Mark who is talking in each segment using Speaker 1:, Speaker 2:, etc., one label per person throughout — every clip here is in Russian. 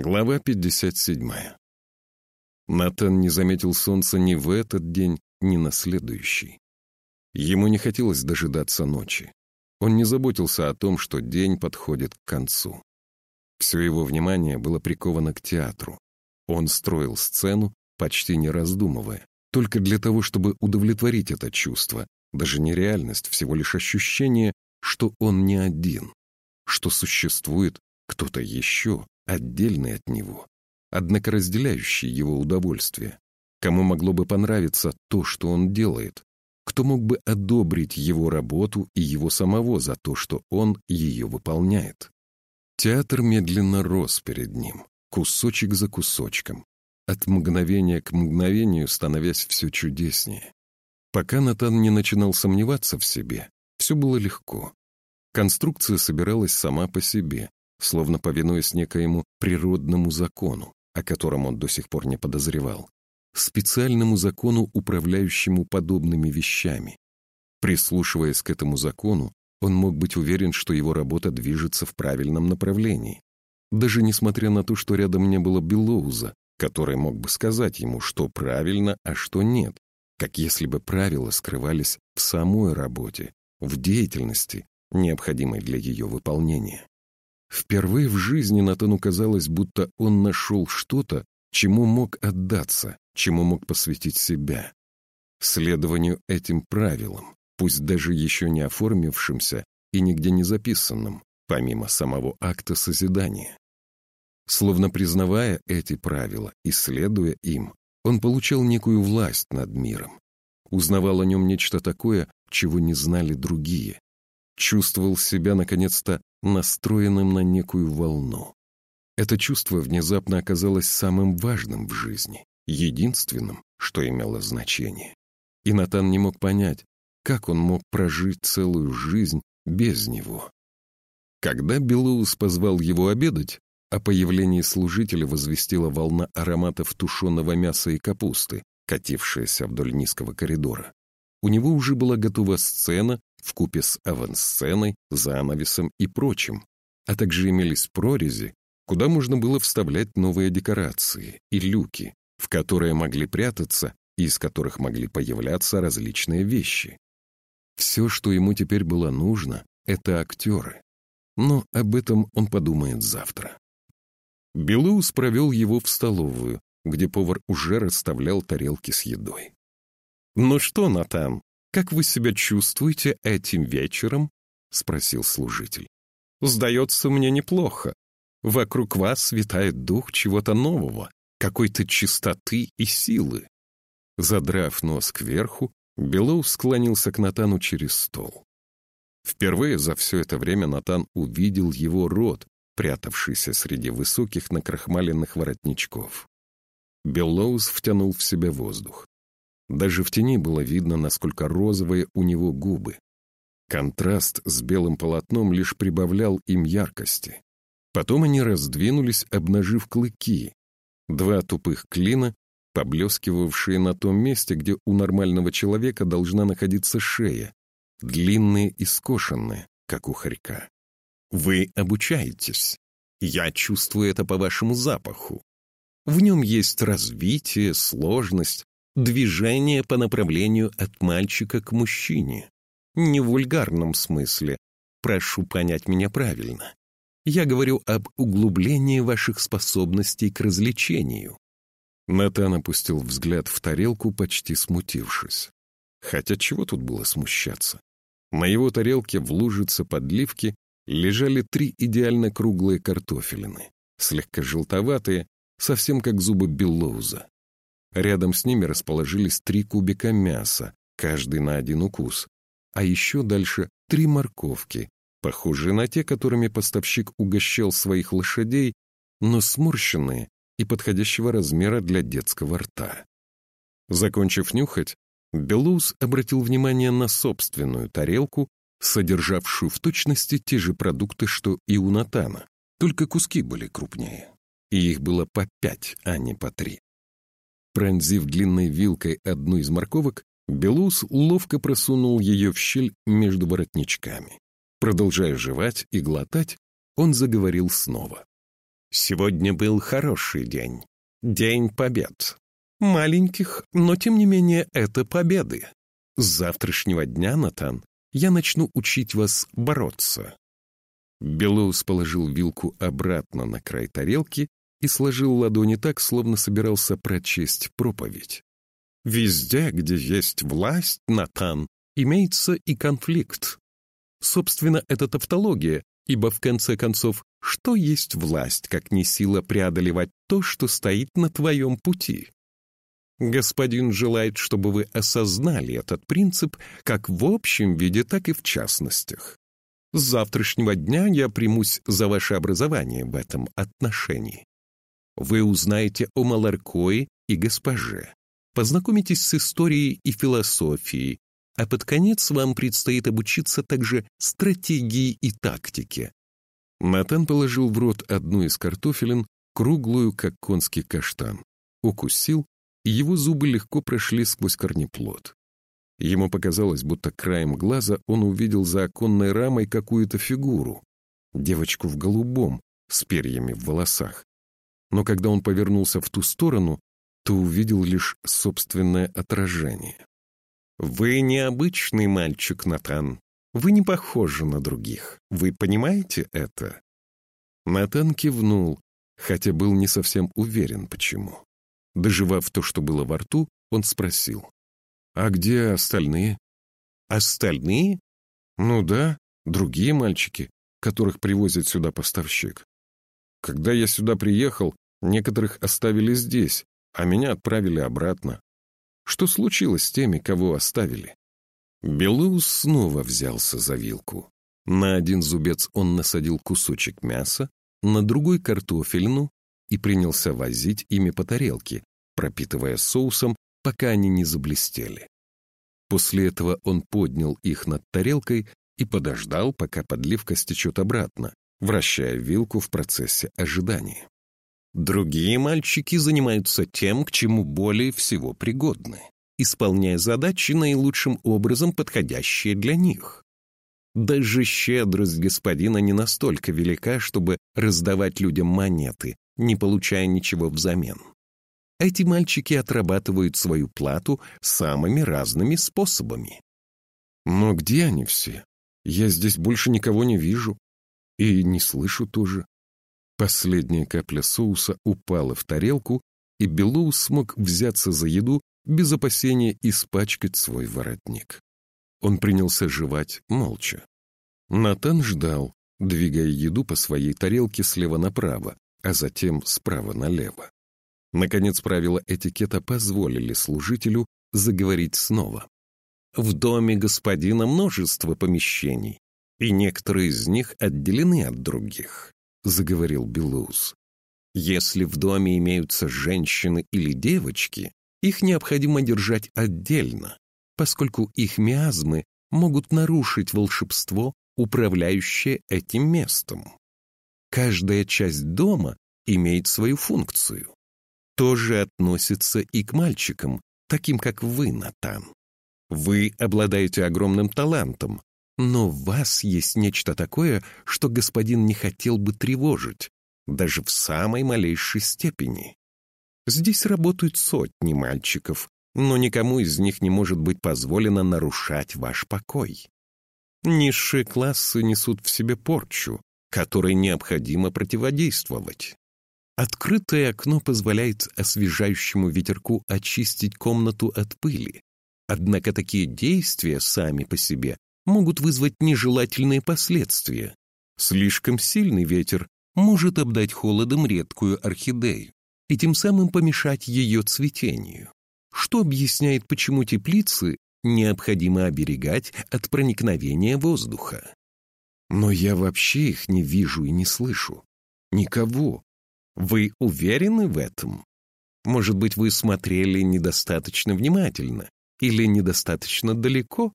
Speaker 1: Глава 57. Натан не заметил солнца ни в этот день, ни на следующий. Ему не хотелось дожидаться ночи. Он не заботился о том, что день подходит к концу. Все его внимание было приковано к театру. Он строил сцену, почти не раздумывая, только для того, чтобы удовлетворить это чувство, даже не реальность, всего лишь ощущение, что он не один, что существует кто-то еще, отдельный от него, однако разделяющий его удовольствие. Кому могло бы понравиться то, что он делает? Кто мог бы одобрить его работу и его самого за то, что он ее выполняет? Театр медленно рос перед ним, кусочек за кусочком, от мгновения к мгновению становясь все чудеснее. Пока Натан не начинал сомневаться в себе, все было легко. Конструкция собиралась сама по себе, словно повинуясь некоему природному закону, о котором он до сих пор не подозревал, специальному закону, управляющему подобными вещами. Прислушиваясь к этому закону, он мог быть уверен, что его работа движется в правильном направлении. Даже несмотря на то, что рядом не было Белоуза, который мог бы сказать ему, что правильно, а что нет, как если бы правила скрывались в самой работе, в деятельности, необходимой для ее выполнения. Впервые в жизни Натану казалось, будто он нашел что-то, чему мог отдаться, чему мог посвятить себя. Следованию этим правилам, пусть даже еще не оформившимся и нигде не записанным, помимо самого акта созидания. Словно признавая эти правила и следуя им, он получал некую власть над миром, узнавал о нем нечто такое, чего не знали другие, чувствовал себя, наконец-то, настроенным на некую волну. Это чувство внезапно оказалось самым важным в жизни, единственным, что имело значение. И Натан не мог понять, как он мог прожить целую жизнь без него. Когда Белоус позвал его обедать, о появлении служителя возвестила волна ароматов тушеного мяса и капусты, катившаяся вдоль низкого коридора. У него уже была готова сцена, вкупе с авансценой, занавесом и прочим, а также имелись прорези, куда можно было вставлять новые декорации и люки, в которые могли прятаться и из которых могли появляться различные вещи. Все, что ему теперь было нужно, это актеры. Но об этом он подумает завтра. Белуус провел его в столовую, где повар уже расставлял тарелки с едой. «Ну что, Натан, как вы себя чувствуете этим вечером?» — спросил служитель. «Сдается мне неплохо. Вокруг вас витает дух чего-то нового, какой-то чистоты и силы». Задрав нос кверху, Белоу склонился к Натану через стол. Впервые за все это время Натан увидел его рот, прятавшийся среди высоких накрахмаленных воротничков. Беллоус втянул в себя воздух. Даже в тени было видно, насколько розовые у него губы. Контраст с белым полотном лишь прибавлял им яркости. Потом они раздвинулись, обнажив клыки. Два тупых клина, поблескивавшие на том месте, где у нормального человека должна находиться шея, длинные и скошенные, как у хорька. «Вы обучаетесь. Я чувствую это по вашему запаху. В нем есть развитие, сложность, движение по направлению от мальчика к мужчине. Не в вульгарном смысле. Прошу понять меня правильно. Я говорю об углублении ваших способностей к развлечению. Натан опустил взгляд в тарелку, почти смутившись. Хотя чего тут было смущаться? На его тарелке в лужице подливки лежали три идеально круглые картофелины, слегка желтоватые, совсем как зубы Беллоуза. Рядом с ними расположились три кубика мяса, каждый на один укус, а еще дальше три морковки, похожие на те, которыми поставщик угощал своих лошадей, но сморщенные и подходящего размера для детского рта. Закончив нюхать, Белуз обратил внимание на собственную тарелку, содержавшую в точности те же продукты, что и у Натана, только куски были крупнее, и их было по пять, а не по три. Пронзив длинной вилкой одну из морковок, Белус ловко просунул ее в щель между воротничками. Продолжая жевать и глотать, он заговорил снова.
Speaker 2: Сегодня был хороший день. День побед. Маленьких, но тем не менее это победы. С завтрашнего дня, Натан, я начну учить вас бороться».
Speaker 1: Белоус положил вилку обратно на край тарелки и сложил ладони так, словно собирался прочесть проповедь.
Speaker 2: «Везде, где есть власть, Натан, имеется и конфликт. Собственно, это тавтология, ибо в конце концов, что есть власть, как не сила преодолевать то, что стоит на твоем пути? Господин желает, чтобы вы осознали этот принцип как в общем виде, так и в частностях. С завтрашнего дня я примусь за ваше образование в этом отношении. Вы узнаете о Маларкое и госпоже, познакомитесь с историей и философией, а под конец вам предстоит обучиться также стратегии и тактике.
Speaker 1: Натан положил в рот одну из картофелин, круглую, как конский каштан, укусил, и его зубы легко прошли сквозь корнеплод. Ему показалось, будто краем глаза он увидел за оконной рамой какую-то фигуру, девочку в голубом, с перьями в волосах. Но когда он повернулся в ту сторону, то увидел лишь собственное отражение.
Speaker 2: «Вы необычный мальчик, Натан. Вы не похожи на других. Вы понимаете это?»
Speaker 1: Натан кивнул, хотя был не совсем уверен, почему. Доживав то, что было во рту, он спросил. «А где остальные?»
Speaker 2: «Остальные?»
Speaker 1: «Ну да, другие мальчики, которых привозит сюда поставщик. Когда я сюда приехал, некоторых оставили здесь, а меня отправили обратно. Что случилось с теми, кого оставили? Белоус снова взялся за вилку. На один зубец он насадил кусочек мяса, на другой — картофельну и принялся возить ими по тарелке, пропитывая соусом, пока они не заблестели. После этого он поднял их над тарелкой и подождал, пока подливка стечет обратно, вращая вилку в процессе ожидания.
Speaker 2: Другие мальчики занимаются тем, к чему более всего пригодны, исполняя задачи наилучшим образом, подходящие для них. Даже щедрость господина не настолько велика, чтобы раздавать людям монеты, не получая ничего взамен. Эти мальчики отрабатывают свою плату самыми разными способами.
Speaker 1: Но где они все? Я здесь больше никого не вижу. И не слышу тоже. Последняя капля соуса упала в тарелку, и Белоу смог взяться за еду без опасения испачкать свой воротник. Он принялся жевать молча. Натан ждал, двигая еду по своей тарелке слева направо, а затем справа налево. Наконец, правила этикета позволили служителю заговорить снова.
Speaker 2: «В доме господина множество помещений, и некоторые из них отделены от других. — заговорил Белоус. «Если в доме имеются женщины или девочки, их необходимо держать отдельно, поскольку их миазмы могут нарушить волшебство, управляющее этим местом. Каждая часть дома имеет свою функцию. То же относится и к мальчикам, таким как вы, Натан. Вы обладаете огромным талантом, но в вас есть нечто такое, что господин не хотел бы тревожить, даже в самой малейшей степени. Здесь работают сотни мальчиков, но никому из них не может быть позволено нарушать ваш покой. Низшие классы несут в себе порчу, которой необходимо противодействовать. Открытое окно позволяет освежающему ветерку очистить комнату от пыли. Однако такие действия сами по себе могут вызвать нежелательные последствия. Слишком сильный ветер может обдать холодом редкую орхидею и тем самым помешать ее цветению, что объясняет, почему теплицы необходимо оберегать от проникновения воздуха. Но я вообще их не вижу и не слышу. Никого. Вы уверены в этом? Может быть, вы смотрели недостаточно внимательно или недостаточно далеко?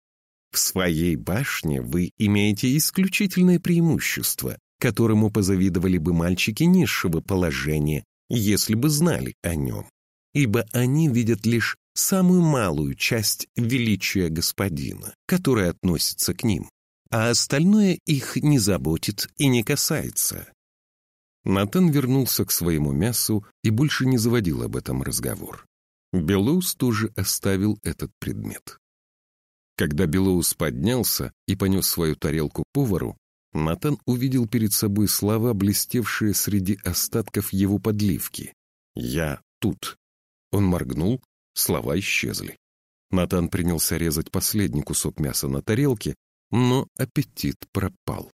Speaker 2: В своей башне вы имеете исключительное преимущество, которому позавидовали бы мальчики низшего положения, если бы знали о нем, ибо они видят лишь самую малую часть величия господина, которая относится к ним, а остальное их не заботит и не касается.
Speaker 1: Натан вернулся к своему мясу и больше не заводил об этом разговор. Белоус тоже оставил этот предмет. Когда Белоус поднялся и понес свою тарелку повару, Натан увидел перед собой слова, блестевшие среди остатков его подливки. «Я тут». Он моргнул, слова исчезли. Натан принялся резать последний кусок мяса на тарелке, но аппетит пропал.